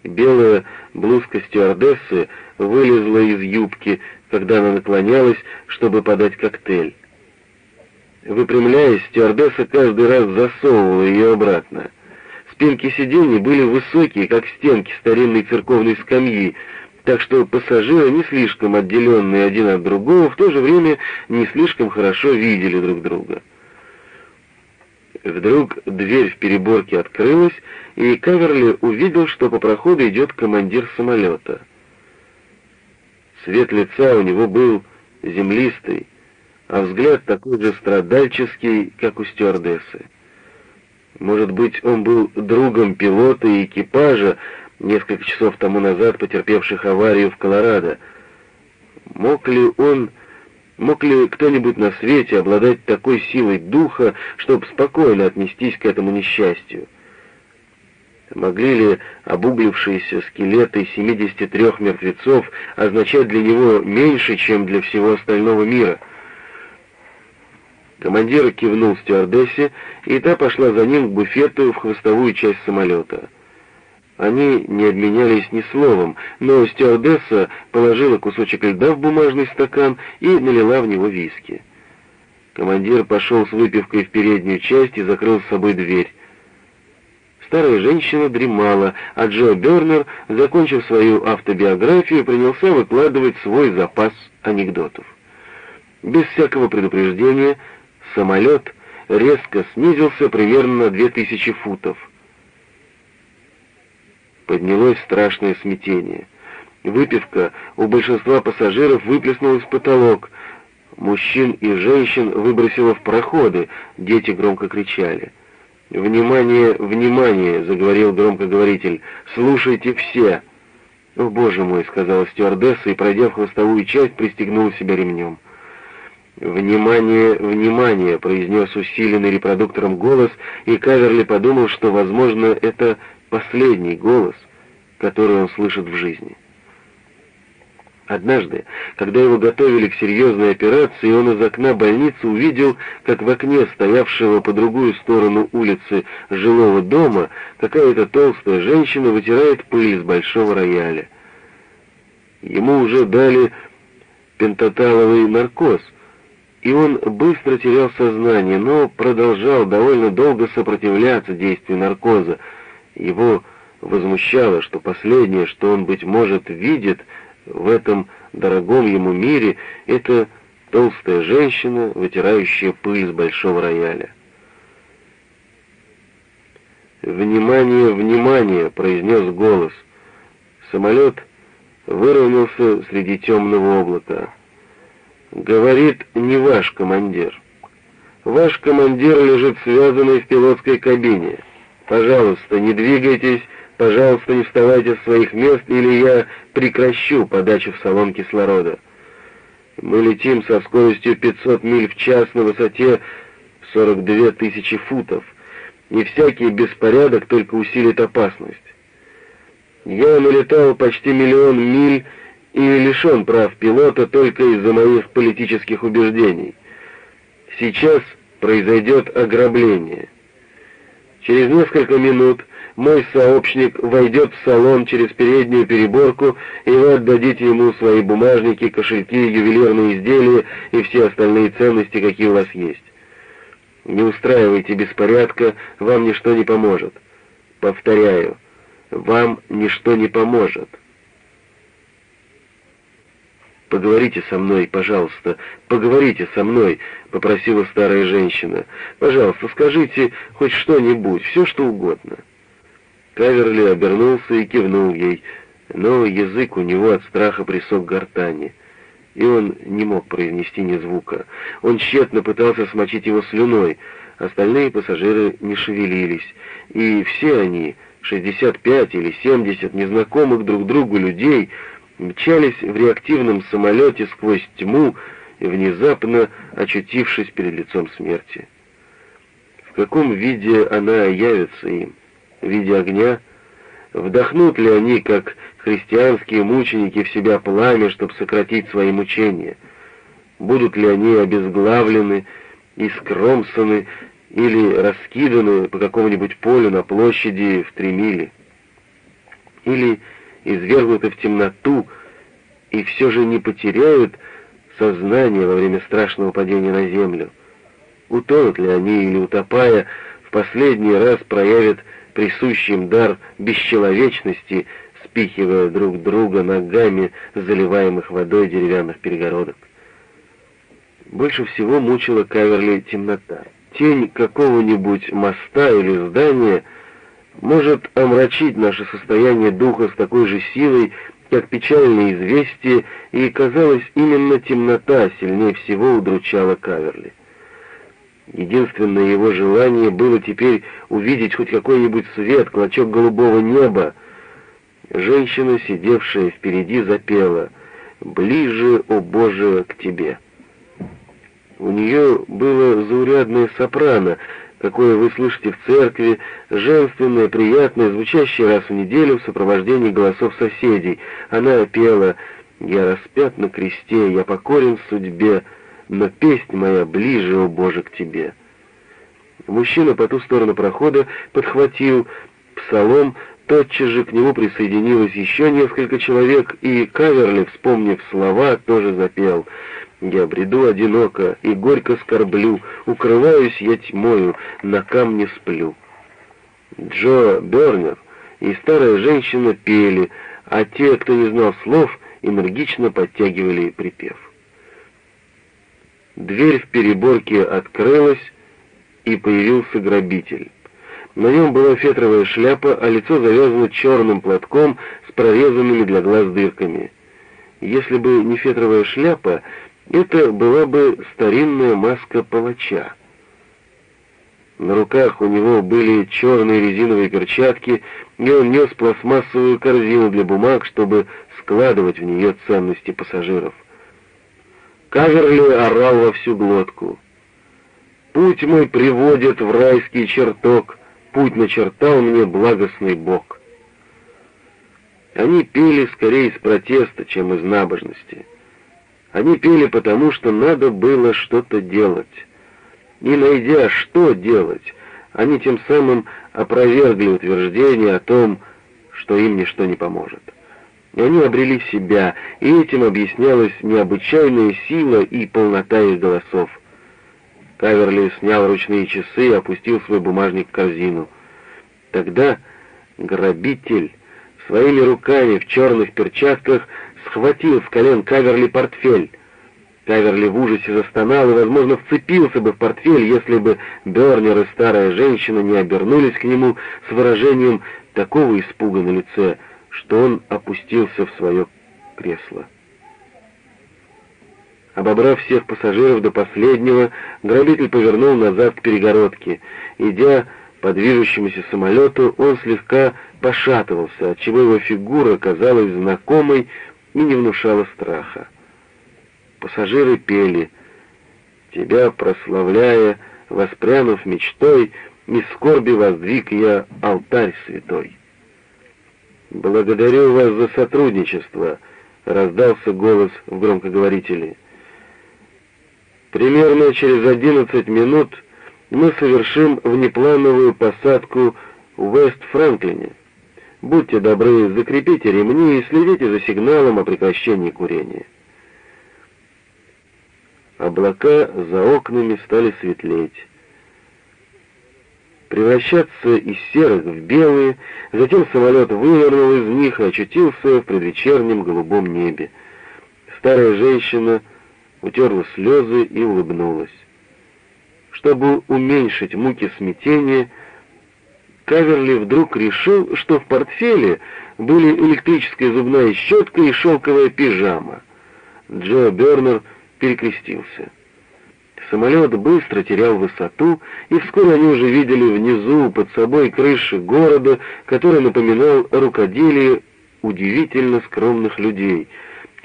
Белая блузка стюардессы вылезла из юбки, когда она наклонялась, чтобы подать коктейль. Выпрямляясь, стюардесса каждый раз засовывала ее обратно. Спинки сидений были высокие, как стенки старинной церковной скамьи, так что пассажиры, не слишком отделенные один от другого, в то же время не слишком хорошо видели друг друга. Вдруг дверь в переборке открылась, и Каверли увидел, что по проходу идет командир самолета. Цвет лица у него был землистый, а взгляд такой же страдальческий, как у стюардессы. Может быть, он был другом пилота и экипажа, несколько часов тому назад потерпевших аварию в Колорадо. Мог ли он Мог ли кто-нибудь на свете обладать такой силой духа, чтобы спокойно отнестись к этому несчастью? Могли ли обуглившиеся скелеты 73 мертвецов означать для него меньше, чем для всего остального мира? Командир кивнул стюардессе, и та пошла за ним к буфету в хвостовую часть самолета. Они не обменялись ни словом, но стюардесса положила кусочек льда в бумажный стакан и налила в него виски. Командир пошел с выпивкой в переднюю часть и закрыл с собой дверь. Старая женщина дремала, а Джо Бернер, закончив свою автобиографию, принялся выкладывать свой запас анекдотов. Без всякого предупреждения самолет резко снизился примерно на 2000 футов поднялось страшное смятение. Выпивка у большинства пассажиров выплеснулась в потолок. Мужчин и женщин выбросило в проходы, дети громко кричали. «Внимание, внимание!» — заговорил громкоговоритель. «Слушайте все!» «О, боже мой!» — сказала стюардесса и, пройдя в хвостовую часть, пристегнула себя ремнем. «Внимание, внимание!» — произнес усиленный репродуктором голос, и Каверли подумал, что, возможно, это последний голос, который он слышит в жизни. Однажды, когда его готовили к серьезной операции, он из окна больницы увидел, как в окне стоявшего по другую сторону улицы жилого дома какая-то толстая женщина вытирает пыль с большого рояля. Ему уже дали пентаталовый наркоз, и он быстро терял сознание, но продолжал довольно долго сопротивляться действию наркоза, его возмущало, что последнее, что он, быть может, видит в этом дорогом ему мире, это толстая женщина, вытирающая пыль с большого рояля. «Внимание, внимание!» — произнес голос. Самолет выровнялся среди темного облака. «Говорит не ваш командир. Ваш командир лежит связанный в пилотской кабине». Пожалуйста, не двигайтесь, пожалуйста, не вставайте с своих мест, или я прекращу подачу в салон кислорода. Мы летим со скоростью 500 миль в час на высоте 42 тысячи футов, и всякий беспорядок только усилит опасность. Я налетал почти миллион миль и лишен прав пилота только из-за моих политических убеждений. Сейчас произойдет ограбление. Через несколько минут мой сообщник войдет в салон через переднюю переборку, и вы отдадите ему свои бумажники, кошельки, ювелирные изделия и все остальные ценности, какие у вас есть. Не устраивайте беспорядка, вам ничто не поможет. Повторяю, вам ничто не поможет. «Поговорите со мной, пожалуйста, поговорите со мной», — попросила старая женщина. «Пожалуйста, скажите хоть что-нибудь, все что угодно». Каверли обернулся и кивнул ей, но язык у него от страха присох к гортани, и он не мог произнести ни звука. Он тщетно пытался смочить его слюной, остальные пассажиры не шевелились, и все они, 65 или 70 незнакомых друг другу людей, мчались в реактивном самолете сквозь тьму, внезапно очутившись перед лицом смерти. В каком виде она явится им? В виде огня? Вдохнут ли они, как христианские мученики, в себя пламя, чтобы сократить свои мучения? Будут ли они обезглавлены и скромсаны или раскиданы по какому-нибудь полю на площади в три мили? Или извергнуты в темноту и все же не потеряют сознание во время страшного падения на землю? Утонут ли они или, утопая, в последний раз проявят присущий им дар бесчеловечности, спихивая друг друга ногами заливаемых водой деревянных перегородок? Больше всего мучила Каверли темнота. Тень какого-нибудь моста или здания — может омрачить наше состояние духа с такой же силой, как печальные известия, и, казалось, именно темнота сильнее всего удручала Каверли. Единственное его желание было теперь увидеть хоть какой-нибудь свет, клочок голубого неба. Женщина, сидевшая впереди, запела «Ближе, о Боже, к тебе». У нее было заурядное сопрано, какое вы слышите в церкви, женственное, приятное, звучащее раз в неделю в сопровождении голосов соседей. Она пела «Я распят на кресте, я покорен судьбе, но песнь моя ближе, о Боже, к тебе». Мужчина по ту сторону прохода подхватил псалом, тотчас же к нему присоединилось еще несколько человек, и Каверли, вспомнив слова, тоже запел — я бреду одиноко и горько скорблю, укрываюсь я тьмою, на камне сплю. Джо Бернер и старая женщина пели, а те, кто не знал слов, энергично подтягивали припев. Дверь в переборке открылась, и появился грабитель. На нем была фетровая шляпа, а лицо завязано черным платком с прорезанными для глаз дырками. Если бы не фетровая шляпа, это была бы старинная маска палача. На руках у него были черные резиновые перчатки, и он нес пластмассовую корзину для бумаг, чтобы складывать в нее ценности пассажиров. Каверли орал во всю глотку. «Путь мой приводит в райский чертог, путь начертал мне благостный Бог». Они пели скорее из протеста, чем из набожности. Они пели потому, что надо было что-то делать. Не найдя, что делать, они тем самым опровергли утверждение о том, что им ничто не поможет. И они обрели себя, и этим объяснялась необычайная сила и полнота их голосов. Каверли снял ручные часы и опустил свой бумажник в корзину. Тогда грабитель своими руками в черных перчатках схватил с колен Каверли портфель. Каверли в ужасе застонал и, возможно, вцепился бы в портфель, если бы Бернер и старая женщина не обернулись к нему с выражением такого испуга на лице, что он опустился в свое кресло. Обобрав всех пассажиров до последнего, грабитель повернул назад к перегородке. Идя по движущемуся самолету, он слегка пошатывался, отчего его фигура казалась знакомой и не внушала страха. Пассажиры пели, тебя прославляя, воспрянув мечтой, не скорби воздвиг я алтарь святой. Благодарю вас за сотрудничество. — раздался голос в громкоговорителе. «Примерно через одиннадцать минут мы совершим внеплановую посадку в Вест-Франклине. Будьте добры, закрепите ремни и следите за сигналом о прекращении курения». Облака за окнами стали светлеть превращаться из серых в белые, затем самолет вынырнул из них и очутился в предвечернем голубом небе. Старая женщина утерла слезы и улыбнулась. Чтобы уменьшить муки смятения, Каверли вдруг решил, что в портфеле были электрическая зубная щетка и шелковая пижама. Джо Бернер перекрестился. Самолет быстро терял высоту, и вскоре они уже видели внизу под собой крыши города, который напоминал рукоделие удивительно скромных людей,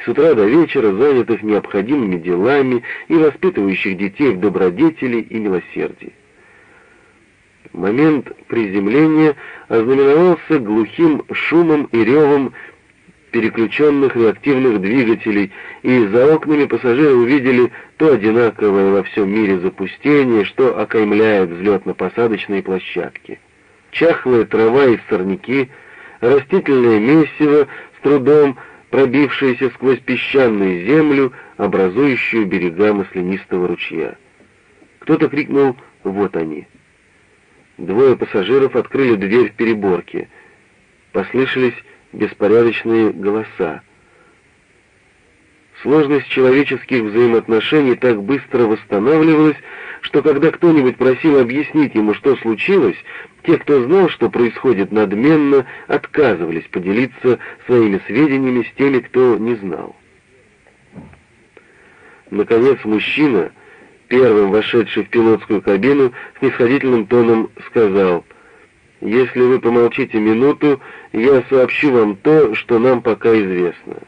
с утра до вечера занятых необходимыми делами и воспитывающих детей в добродетели и милосердии. Момент приземления ознаменовался глухим шумом и ревом переключенных реактивных двигателей, и за окнами пассажиры увидели то одинаковое во всем мире запустение, что окаймляет взлетно-посадочные площадки. Чахлая трава и сорняки, растительное месиво, с трудом пробившееся сквозь песчаную землю, образующую берега маслянистого ручья. Кто-то крикнул «Вот они!». Двое пассажиров открыли дверь в переборке. Послышались беспорядочные голоса. Сложность человеческих взаимоотношений так быстро восстанавливалась, что когда кто-нибудь просил объяснить ему, что случилось, те, кто знал, что происходит надменно, отказывались поделиться своими сведениями с теми, кто не знал. Наконец мужчина, первым вошедший в пилотскую кабину, снисходительным тоном сказал — если вы помолчите минуту, я сообщу вам то, что нам пока известно.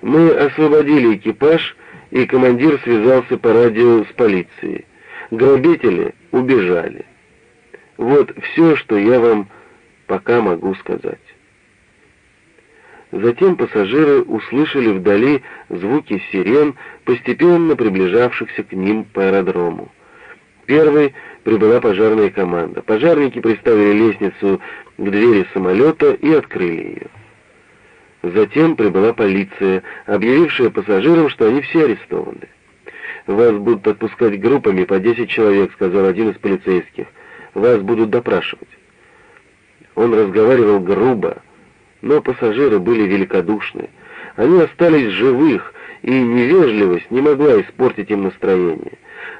Мы освободили экипаж, и командир связался по радио с полицией. Грабители убежали. Вот все, что я вам пока могу сказать. Затем пассажиры услышали вдали звуки сирен, постепенно приближавшихся к ним по аэродрому. Первый прибыла пожарная команда. Пожарники приставили лестницу к двери самолета и открыли ее. Затем прибыла полиция, объявившая пассажирам, что они все арестованы. «Вас будут отпускать группами по 10 человек», — сказал один из полицейских. «Вас будут допрашивать». Он разговаривал грубо, но пассажиры были великодушны. Они остались живых, и невежливость не могла испортить им настроение.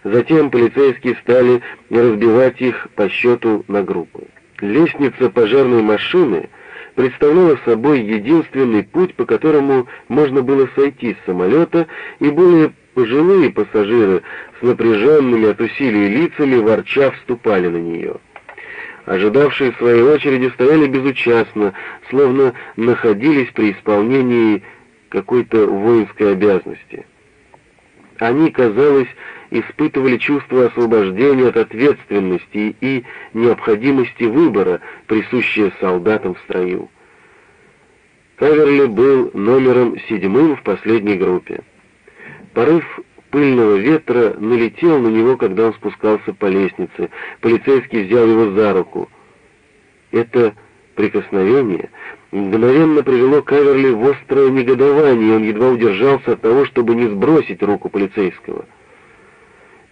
Затем полицейские стали разбивать их по счету на группы. Лестница пожарной машины представляла собой единственный путь, по которому можно было сойти с самолета, и более пожилые пассажиры с напряженными от усилий лицами ворча вступали на нее. Ожидавшие своей очереди стояли безучастно, словно находились при исполнении какой-то воинской обязанности. Они, казалось, испытывали чувство освобождения от ответственности и необходимости выбора, присущее солдатам в строю. Каверли был номером седьмым в последней группе. Порыв пыльного ветра налетел на него, когда он спускался по лестнице. Полицейский взял его за руку. Это прикосновение мгновенно привело Каверли в острое негодование, он едва удержался от того, чтобы не сбросить руку полицейского.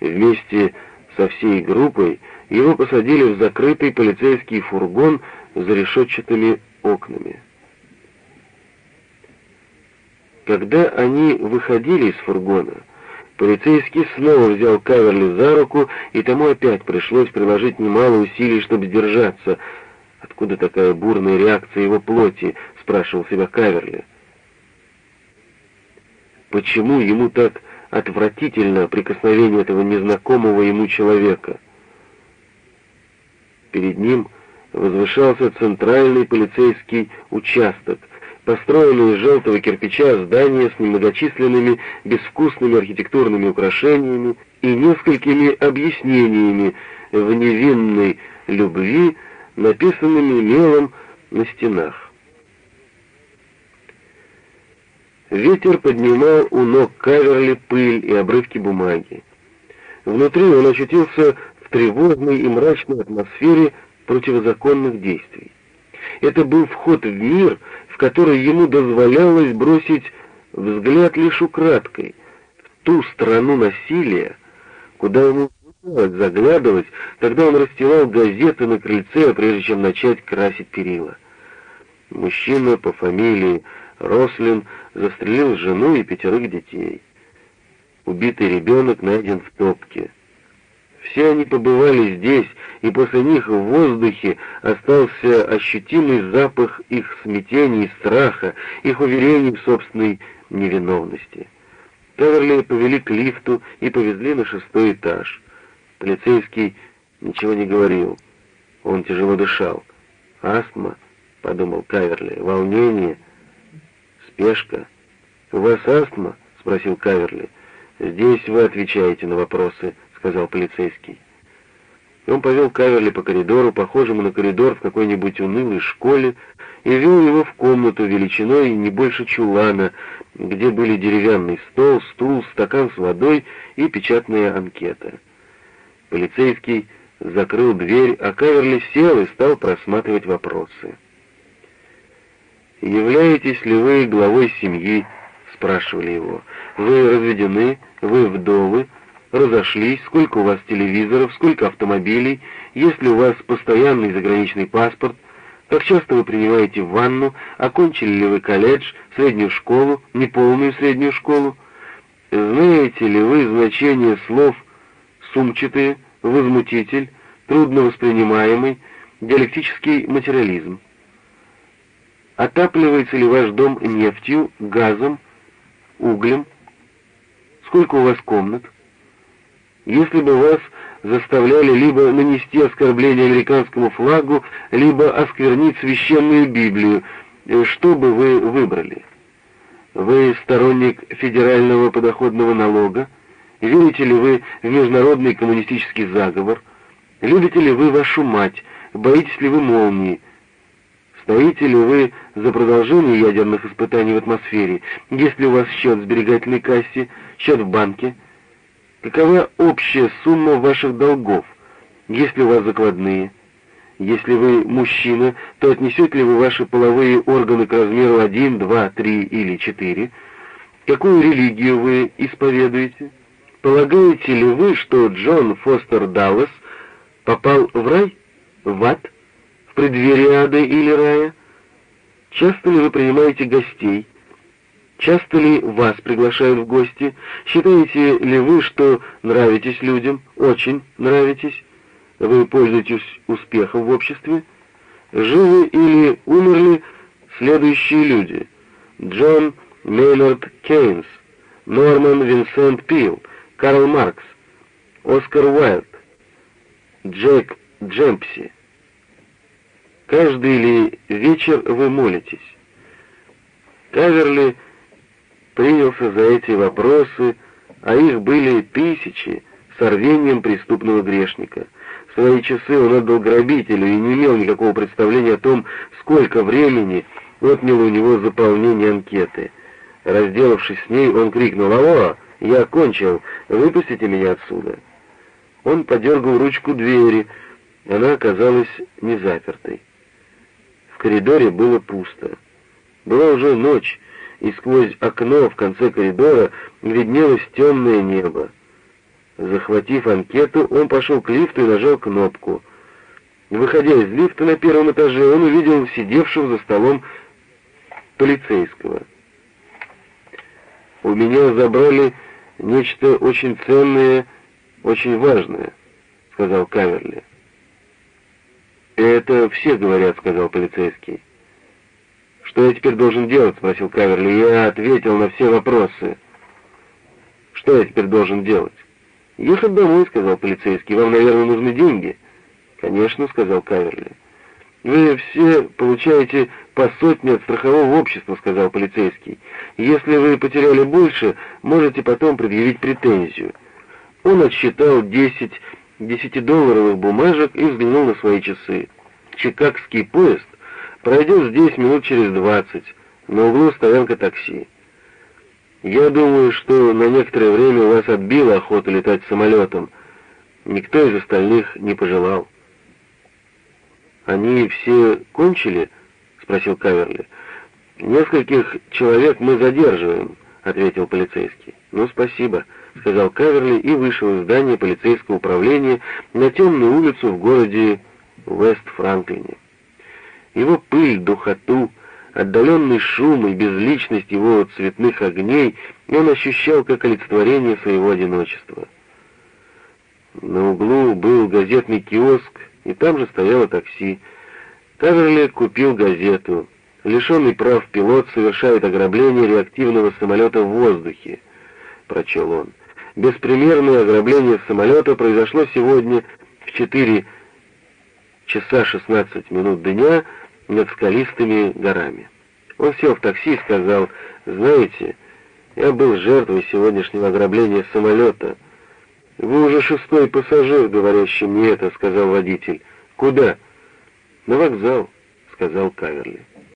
Вместе со всей группой его посадили в закрытый полицейский фургон за решетчатыми окнами. Когда они выходили из фургона, полицейский снова взял Каверли за руку, и тому опять пришлось приложить немало усилий, чтобы сдержаться. «Откуда такая бурная реакция его плоти?» — спрашивал себя Каверли. «Почему ему так отвратительно прикосновение этого незнакомого ему человека. Перед ним возвышался центральный полицейский участок, построенный из желтого кирпича здание с немногочисленными безвкусными архитектурными украшениями и несколькими объяснениями в невинной любви, написанными мелом на стенах. Ветер поднимал у ног Каверли пыль и обрывки бумаги. Внутри он очутился в тревожной и мрачной атмосфере противозаконных действий. Это был вход в мир, в который ему дозволялось бросить взгляд лишь украдкой, в ту страну насилия, куда ему заглядывать, когда он расстилал газеты на крыльце, прежде чем начать красить перила. Мужчина по фамилии Рослин застрелил жену и пятерых детей. Убитый ребенок найден в топке. Все они побывали здесь, и после них в воздухе остался ощутимый запах их смятений страха, их уверений в собственной невиновности. Каверли повели к лифту и повезли на шестой этаж. Полицейский ничего не говорил. Он тяжело дышал. «Астма», — подумал Каверли, — «волнение, спешка». «У вас астма?» — спросил Каверли. «Здесь вы отвечаете на вопросы», — сказал полицейский. Он повел Каверли по коридору, похожему на коридор в какой-нибудь унылой школе, и вел его в комнату величиной не больше чулана, где были деревянный стол, стул, стакан с водой и печатная анкета. Полицейский закрыл дверь, а Каверли сел и стал просматривать вопросы. «Являетесь ли вы главой семьи?» — спрашивали его. «Вы разведены? Вы вдовы?» Разошлись, сколько у вас телевизоров, сколько автомобилей, есть ли у вас постоянный заграничный паспорт, как часто вы принимаете ванну, окончили ли вы колледж, среднюю школу, неполную среднюю школу, знаете ли вы значение слов «сумчатые», «возмутитель», «трудно воспринимаемый», «диалектический материализм». Отапливается ли ваш дом нефтью, газом, углем? Сколько у вас комнат? Если бы вас заставляли либо нанести оскорбление американскому флагу, либо осквернить священную Библию, э, что бы вы выбрали? Вы сторонник федерального подоходного налога? Верите ли вы в международный коммунистический заговор? Любите ли вы вашу мать? Боитесь ли вы молнии? Стоите ли вы за продолжение ядерных испытаний в атмосфере? Есть ли у вас счет в сберегательной кассе, счет в банке? Какова общая сумма ваших долгов, если у вас закладные? Если вы мужчина, то отнесете ли вы ваши половые органы к размеру 1, 2, 3 или 4? Какую религию вы исповедуете? Полагаете ли вы, что Джон Фостер Даллас попал в рай, в ад, в преддверие ада или рая? Часто ли вы принимаете гостей? Часто ли вас приглашают в гости? Считаете ли вы, что нравитесь людям? Очень нравитесь? Вы пользуетесь успехом в обществе? Живы или умерли следующие люди? Джон Мейнард Кейнс, Норман Винсент Пил, Карл Маркс, Оскар Уайлд, Джек Джемпси. Каждый ли вечер вы молитесь? Каверли принялся за эти вопросы, а их были тысячи, с рвением преступного грешника. Свои часы он отдал грабителю и не имел никакого представления о том, сколько времени отняло у него заполнение анкеты. Разделавшись с ней, он крикнул «Алло, я кончил, выпустите меня отсюда». Он подергал ручку двери, она оказалась не запертой. В коридоре было пусто. Была уже ночь, и сквозь окно в конце коридора виднелось темное небо. Захватив анкету, он пошел к лифту и нажал кнопку. Выходя из лифта на первом этаже, он увидел сидевшего за столом полицейского. «У меня забрали нечто очень ценное, очень важное», — сказал Каверли. «Это все говорят», — сказал полицейский. «Что я теперь должен делать?» — спросил Каверли. «Я ответил на все вопросы». «Что я теперь должен делать?» «Ехать домой», — сказал полицейский. «Вам, наверное, нужны деньги?» «Конечно», — сказал Каверли. «Вы все получаете по сотне от страхового общества», — сказал полицейский. «Если вы потеряли больше, можете потом предъявить претензию». Он отсчитал десять десятидолларовых бумажек и взглянул на свои часы. Чикагский поезд Пройдет здесь минут через двадцать. На углу стоянка такси. Я думаю, что на некоторое время у вас отбила охота летать самолетом. Никто из остальных не пожелал. «Они все кончили?» — спросил Каверли. «Нескольких человек мы задерживаем», — ответил полицейский. «Ну, спасибо», — сказал Каверли и вышел из здания полицейского управления на темную улицу в городе Вест-Франклине. Его пыль, духоту, отдаленный шум и безличность его цветных огней он ощущал как олицетворение своего одиночества. На углу был газетный киоск, и там же стояло такси. Каверли купил газету. Лишенный прав пилот совершает ограбление реактивного самолета в воздухе, прочел он. Беспримерное ограбление самолета произошло сегодня в 4 часа 16 минут дня над скалистыми горами. Он сел в такси и сказал, «Знаете, я был жертвой сегодняшнего ограбления самолета». «Вы уже шестой пассажир, говорящий мне это», — сказал водитель. «Куда?» «На вокзал», — сказал Каверли.